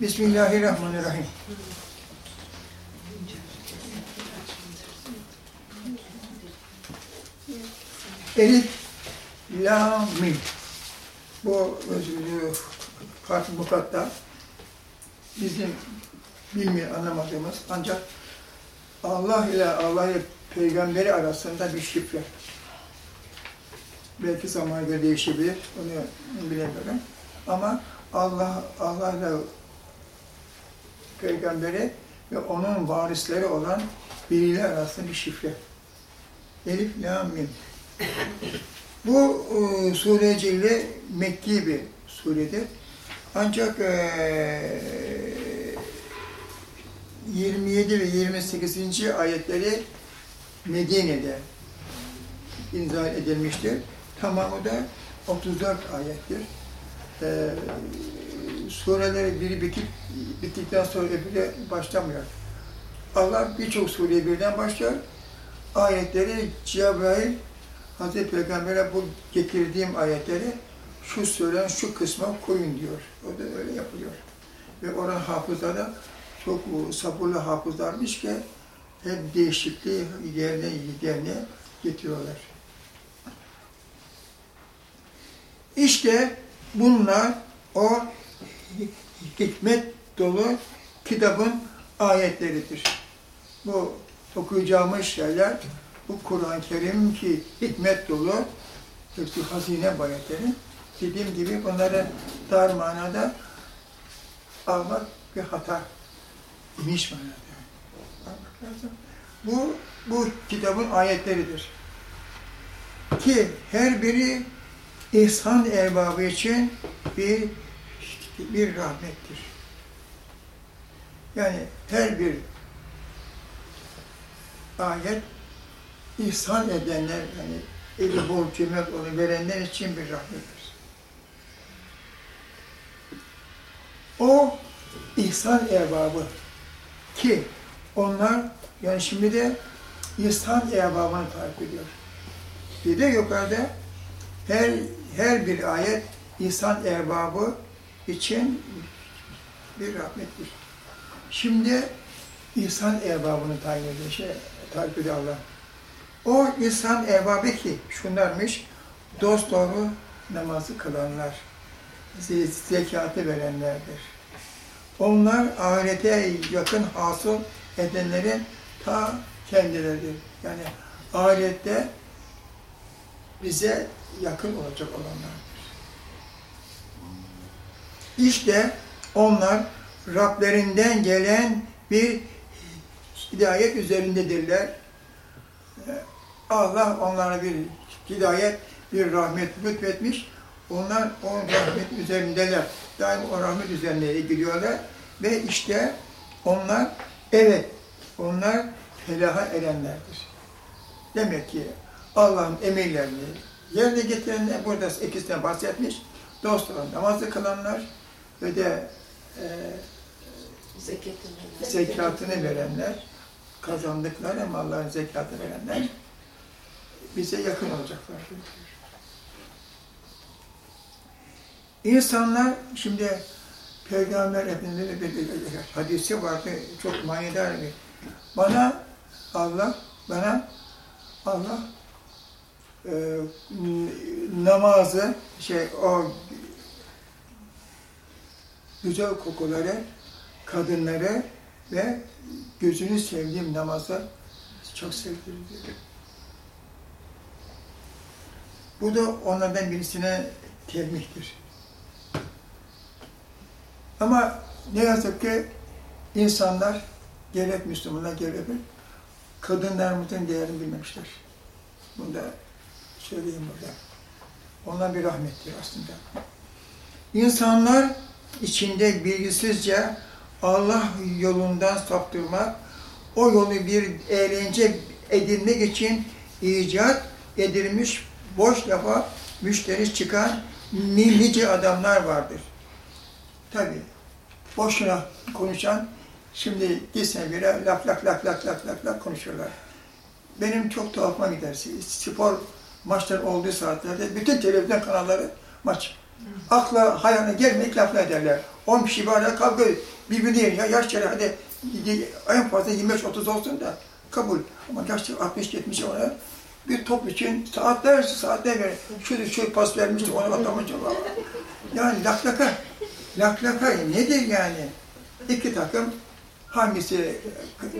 Bismillahirrahmanirrahim. Elif, la, mim. Bu harf mukatta bizim bilmeyen anlamadığımız ancak Allah ile Allah ile peygamberi arasında bir şifre. Belki zaman göre değişebilir, onu bilemiyorum. Ama Allah, Allah ile peygamberi ve onun varisleri olan biriyle arasında bir şifre. Elif, la, mim. Bu e, sureciyle Mekki bir suredir. Ancak e, 27 ve 28. ayetleri Medine'de inzal edilmiştir. Tamamı da 34 ayettir. E, sureleri biri bitip, bittikten sonra öbürü başlamıyor. Allah birçok sureyi birden başlar. Ayetleri Cebrail Hazreti Peygamber'e bu getirdiğim ayetleri şu söylen şu kısma koyun diyor. O da öyle yapılıyor. Ve oran hafızlar da çok sabırlı hafızlarmış ki hep değişikliği yerine yerine getiriyorlar. İşte bunlar o hikmet dolu kitabın ayetleridir. Bu okuyacağımız şeyler bu Kur'an-ı Kerim ki hikmet dolu, hepsi hazine ayetleri. Dediğim gibi bunları dar manada almak bir hata imiş manada. Almak. Bu, bu kitabın ayetleridir. Ki her biri ihsan erbabı için bir bir rahmettir. Yani her bir ayet ihsan edenler, yani eli bol onu verenler için bir rahmettir. O ihsan erbabı ki onlar yani şimdi de ihsan erbabını tarif ediyor. Bir de yukarıda her her bir ayet ihsan erbabı için bir rahmettir. Şimdi ihsan erbabını tayin ediyor, şey, tarif Allah. O insan erbabı ki şunlarmış, dost doğru namazı kılanlar, zekatı verenlerdir. Onlar ahirete yakın hasıl edenlerin ta kendileridir. Yani ahirette bize yakın olacak olanlardır. İşte onlar Rablerinden gelen bir hidayet üzerindedirler Allah onlara bir hidayet, bir rahmet lütfetmiş. Onlar o rahmet üzerindeler. Daim o rahmet üzerine gidiyorlar. Ve işte onlar, evet, onlar felaha erenlerdir. Demek ki Allah'ın emirlerini yerine getirenler, burada ikisinden bahsetmiş. Dostlar namazı kılanlar ve de e, zekatını verenler, kazandıkları malların zekatı verenler bize yakın olacaklar. İnsanlar şimdi Peygamber Efendimiz'in bir, bir, hadisi vardı, çok manidar bir. Bana Allah, bana Allah e, namazı, şey o güzel kokuları, kadınları ve gözünü sevdiğim namazı çok sevdirdi. Bu da onlardan birisine telmihtir. Ama ne yazık ki insanlar, gerek Müslümanlar gerek kadınlarımızın değerini bilmemişler. Bunu da söyleyeyim burada. Onlar bir rahmettir aslında. İnsanlar içinde bilgisizce Allah yolundan saptırmak, o yolu bir eğlence edinmek için icat edilmiş boş lafa müşteri çıkan nice adamlar vardır. Tabi boşuna konuşan şimdi gitsen bir laf laf laf laf laf laf laf konuşuyorlar. Benim çok tuhafıma gider. Spor maçlar olduğu saatlerde bütün televizyon kanalları maç. Akla hayalına gelmeyip lafla ederler. 10 kişi araya kavga ediyor. Birbirini yer. Ya yaşları hadi en fazla 25-30 olsun da kabul. Ama yaşları 60-70 ona bir top için saatler saatler verir. Şu şu pas vermişti ona atamayacak. Yani laklaka. Laklaka nedir yani? İki takım hangisi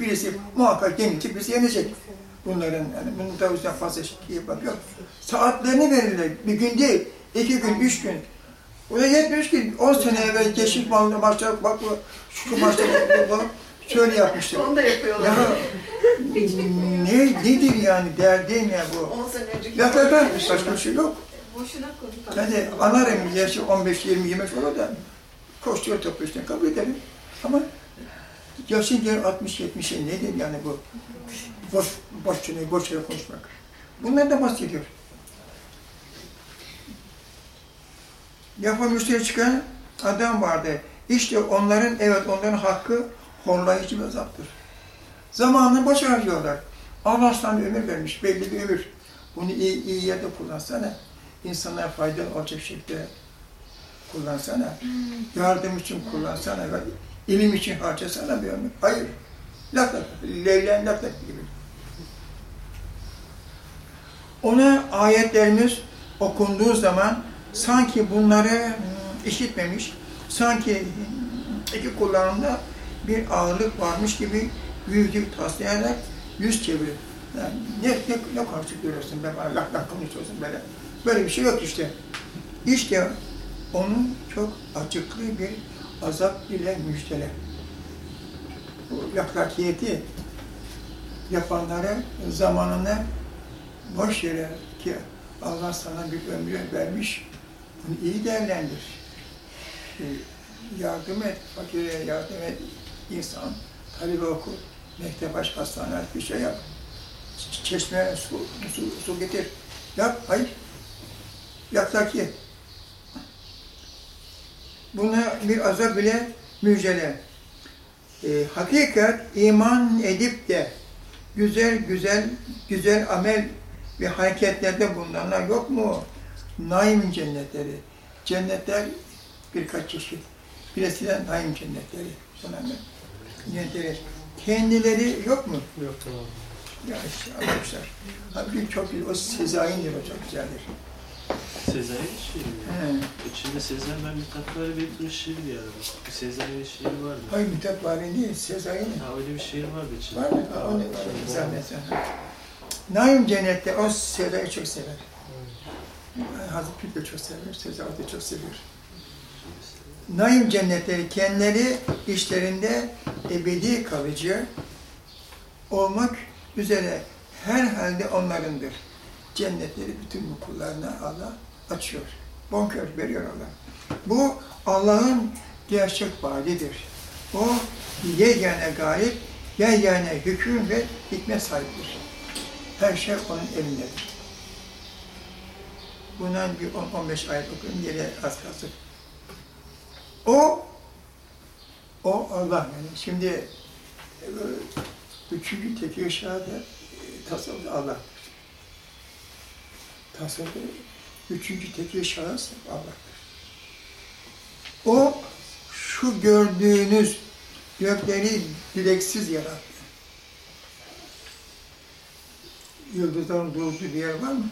birisi muhakkak yenilecek, birisi yenecek. Bunların yani bunun da o fazla şey yapmak Saatlerini verirler. Bir gün değil, iki gün, üç gün. O da yetmiş ki 10 sene evvel geçmiş maçlar bak bu şu maçta bu şöyle yapmışlar. Onu da yapıyorlar. Ya ne nedir yani derdin ya bu? 10 sene önceki Ya da ben başka bir şey yok. Boşuna konuşalım. Yani anarım yaşı 15 20 25 olur da koşturuyor üstüne kabul ederim. Ama yaşın gel 60 70 nedir yani bu? Boş boş boş yere konuşmak. Bunlar da bahsediyor. Yafa müşteri çıkan adam vardı. İşte onların, evet onların hakkı horlayıcı bir azaptır. Zamanını boş harcıyorlar. Allah sana ömür vermiş, belli bir ömür. Bunu iyi, iyi yerde kullansana. İnsanlara faydalı olacak şekilde kullansana. Yardım için kullansana. ilim için harcasana bir ömür. Hayır. Laf laf laf gibi. Ona ayetlerimiz okunduğu zaman sanki bunları işitmemiş, sanki iki kulağında bir ağırlık varmış gibi yüzü taslayarak yüz çevirir. Yani ne, ne, ne karşı görüyorsun be bana lak lak konuşuyorsun böyle. Böyle bir şey yok işte. İşte onun çok acıklı bir azap ile müjdele. Bu laklakiyeti yapanları zamanını boş yere ki Allah sana bir ömrü vermiş, iyi değerlendir. Ee, Yardım et, fakire yardım et, insan, talebe oku, mektep aç, hastane bir şey yap. Çeşme, su, su, su getir. Yap, hayır. Yaktaki. Buna bir azap bile müjdele. Ee, hakikat iman edip de güzel güzel güzel amel ve hareketlerde bulunanlar yok mu? Naim cennetleri. Cennetler birkaç çeşit. Birisi de naim cennetleri. Ne? Cennetleri. Kendileri yok mu? Yok tamam. Ya işte arkadaşlar. Halbuki çok güzel. O Sezai'ndir o çok güzeldir. Sezai'nin şiiri mi? He. İçinde Sezai ben Mithatları bir şiir bir ara. Bir Sezai'nin şiiri vardı. Hayır Mithat Bari değil, Sezai mi? Ha öyle bir şiir vardı içinde. Var mı? Aa, o ne var? Zannetsen. Naim cennette o Sezai'yi çok sever. Hazreti Pir de çok sever, Sezai de çok seviyor. Naim cennetleri kendileri işlerinde ebedi kalıcı olmak üzere her halde onlarındır. Cennetleri bütün bu kullarına Allah açıyor. Bonkör veriyor Allah. Bu Allah'ın gerçek vaadidir. O yegane galip, yegane hüküm ve hikmet sahibidir. Her şey onun elindedir. Bundan bir 10-15 ayet okuyayım, geriye az kalsın. O, o Allah yani. Şimdi e, üçüncü tekir şahada e, tasavvuf Allah. Tasavvuf üçüncü tekir şahıs Allah'tır. O şu gördüğünüz gökleri direksiz yarattı. Yıldızların durduğu bir yer var mı?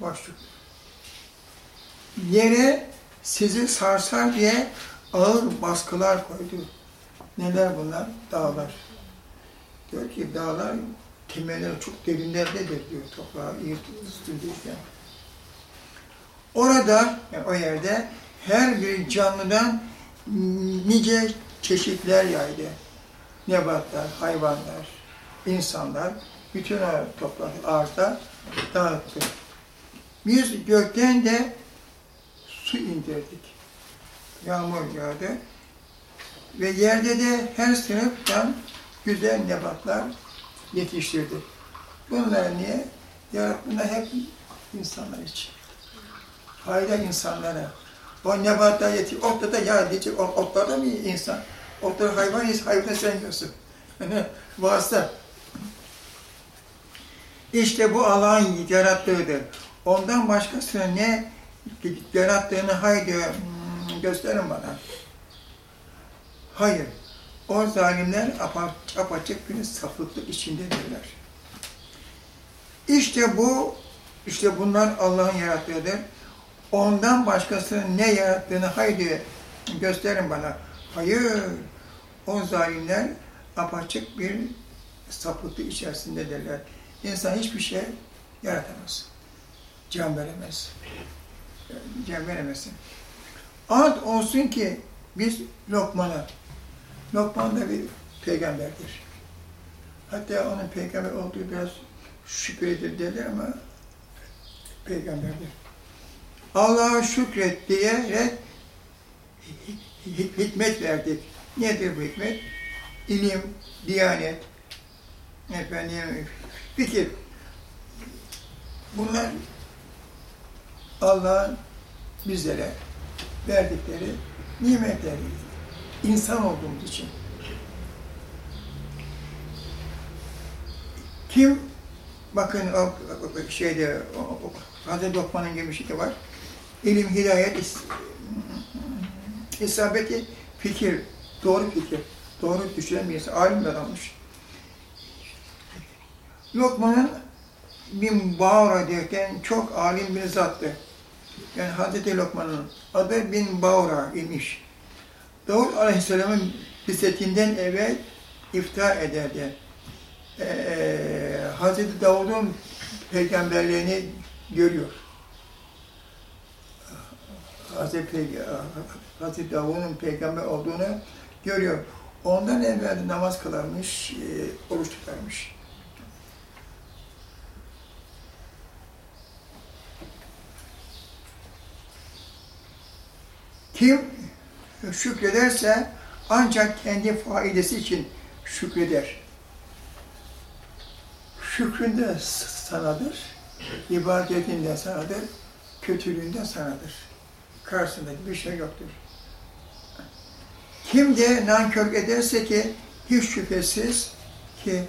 Boşluk. Yere sizi sarsar diye ağır baskılar koydu. Neler bunlar? Dağlar. Diyor ki dağlar temelleri çok derinlerdedir diyor toprağı tutunduyken. Orada, yani o yerde her bir canlıdan nice çeşitler yaydı. Nebatlar, hayvanlar, insanlar, bütün o toprak ağaçta dağıttı. Biz gökten de su indirdik. Yağmur yağdı. Ve yerde de her sınıftan güzel nebatlar yetiştirdi. Bunlar niye? Ya bunlar hep insanlar için. Fayda insanlara. O nebatlar yetiştir. Otta da ya diyecek, "O- otlarda mı insan? Otları hayvan yiyiz, hayvanı sen yiyorsun. Vasıta. İşte bu Allah'ın yarattığıdır. Ondan başkasını ne yarattığını haydi hmm, gösterin bana. Hayır. O zalimler apa- apaçık bir saflıklık içindedirler. İşte bu, işte bunlar Allah'ın yarattığıdır. Ondan başkasının ne yarattığını haydi gösterin bana. Hayır, o zalimler apaçık bir sapıklık içerisindedirler. İnsan hiçbir şey yaratamaz. Can veremez. Can veremezsin. Ant olsun ki biz Lokman'a, Lokman da bir peygamberdir. Hatta onun peygamber olduğu biraz şüphelidir derler ama peygamberdir. Allah'a şükret diyerek hikmet verdik. Nedir bu hikmet? İlim, diyanet, efendim, fikir. Bunlar Allah'ın bizlere verdikleri nimetler. İnsan olduğumuz için. Kim bakın o şeyde Hazreti Lokman'ın gibi şey var. İlim, hidayet, is, isabeti, fikir, doğru fikir, doğru düşünen bir insan, alim adammış. Lokman'ın bin Bağra derken çok alim bir zattı. Yani Hazreti Lokman'ın adı bin Bağra imiş. Davut Aleyhisselam'ın bisetinden evvel iftihar ederdi. Ee, Hazreti Davud'un peygamberliğini görüyor. Hazreti, Hazreti Davud'un peygamber olduğunu görüyor. Ondan evvel namaz kılarmış, e, oruç tutarmış. Kim şükrederse ancak kendi faidesi için şükreder. Şükründe sanadır, ibadetinde sanadır, kötülüğünde sanadır. Karşısındaki bir şey yoktur. Kim de nankör ederse ki hiç şüphesiz ki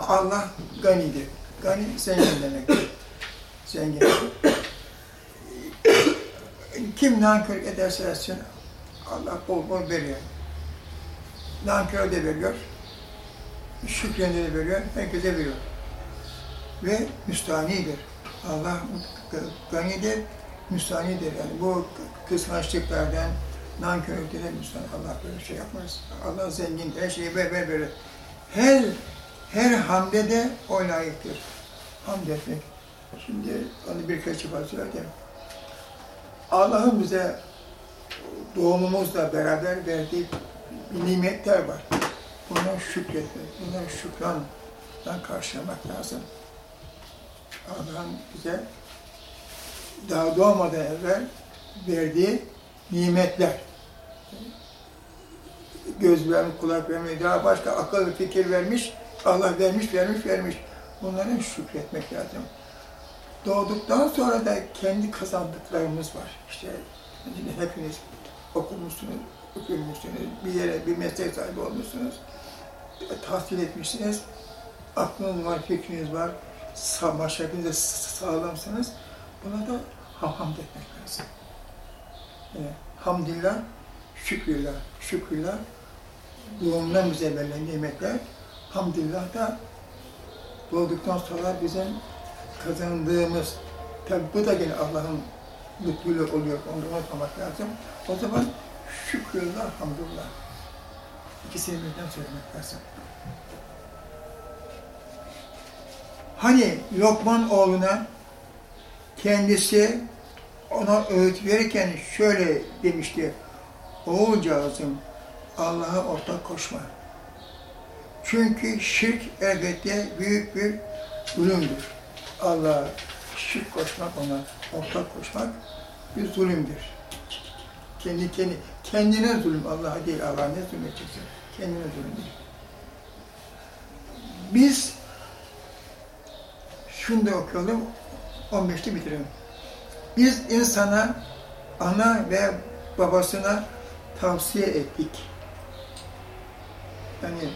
Allah ganidir. Gani zengin demektir. Zengin. Kim nankör ederse etsin Allah bol bol veriyor. Nankör de veriyor. Şükrende de veriyor. Herkese veriyor. Ve müstanidir. Allah ganidir, müstanidir. Yani bu kıskançlıklardan, nankörlüklerden müstani. Allah böyle şey yapmaz. Allah zengin, her şeyi ver ver verir. Her, her hamde de o layıktır. Hamd etmek. Şimdi onu birkaç defa söyledim. Allah'ın bize doğumumuzla beraber verdiği nimetler var. Bunlara şükretmek, bunlara şükranla karşılamak lazım. Allah'ın bize daha doğmadan evvel verdiği nimetler. Göz vermiş, kulak vermiş, daha başka akıl fikir vermiş, Allah vermiş, vermiş, vermiş. Bunlara şükretmek lazım. Doğduktan sonra da kendi kazandıklarımız var. İşte hepiniz okumuşsunuz, okumuşsunuz, bir yere, bir meslek sahibi olmuşsunuz, tahsil etmişsiniz, aklınız var, fikriniz var, maşrafınızda sağlamsınız. Buna da hamd etmek lazım. Yani, hamdillah, şükrüllah, şükrüllah, doğumdan bize verilen nimetler, hamdillah da doğduktan sonra bizim kazandığımız, tabi bu da yine Allah'ın mutluluğu oluyor, onu unutmamak lazım. O zaman şükrüllah, hamdullah. İkisini birden söylemek lazım. Hani Lokman oğluna kendisi ona öğüt verirken şöyle demişti. Oğulcağızım Allah'a ortak koşma. Çünkü şirk elbette büyük bir zulümdür. Allah'a şirk koşmak, ona ortak koşmak bir zulümdür. Kendi, kendi, kendine zulüm, Allah'a değil, Allah'a ne zulmedeceksin? Kendine zulüm değil. Biz şunu da okuyalım, 15'te bitirelim. Biz insana, ana ve babasına tavsiye ettik. Yani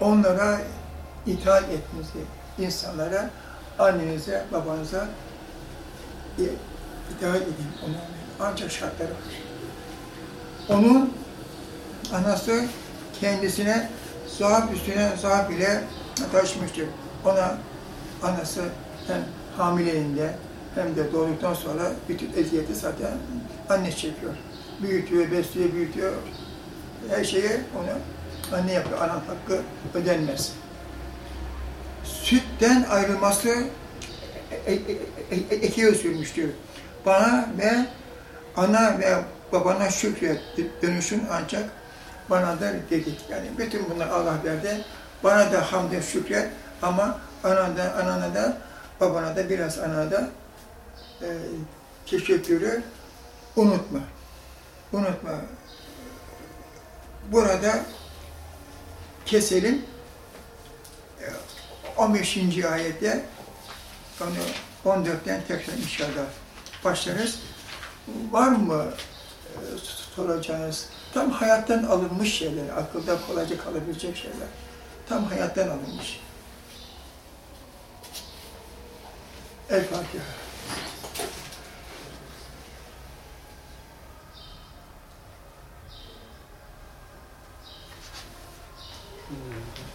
onlara itaat etmenizi, insanlara, annenize, babanıza itaat edin. Onların ancak şartları var. Onun anası kendisine zaaf üstüne zaaf ile taşmıştır. Ona anası hem hamileliğinde hem de doğduktan sonra bütün eziyeti zaten anne çekiyor. Büyütüyor, besliyor, büyütüyor. Her şeyi ona anne yapıyor. Anan hakkı ödenmez. Sütten ayrılması e- e- e- e- sürmüştür. Bana ve ana ve babana şükret dönüşün ancak bana da dedi. Yani bütün bunlar Allah verdi. Bana da hamd şükret ama ana da, anana da babana da biraz ana da e, teşekkürü unutma. Unutma. Burada keselim. E, 15. ayette onu 14'ten tekrar inşallah başlarız. Var mı e, soracağınız tam hayattan alınmış şeyler, akılda kolayca kalabilecek şeyler. Tam hayattan alınmış. El Fatiha. Dur.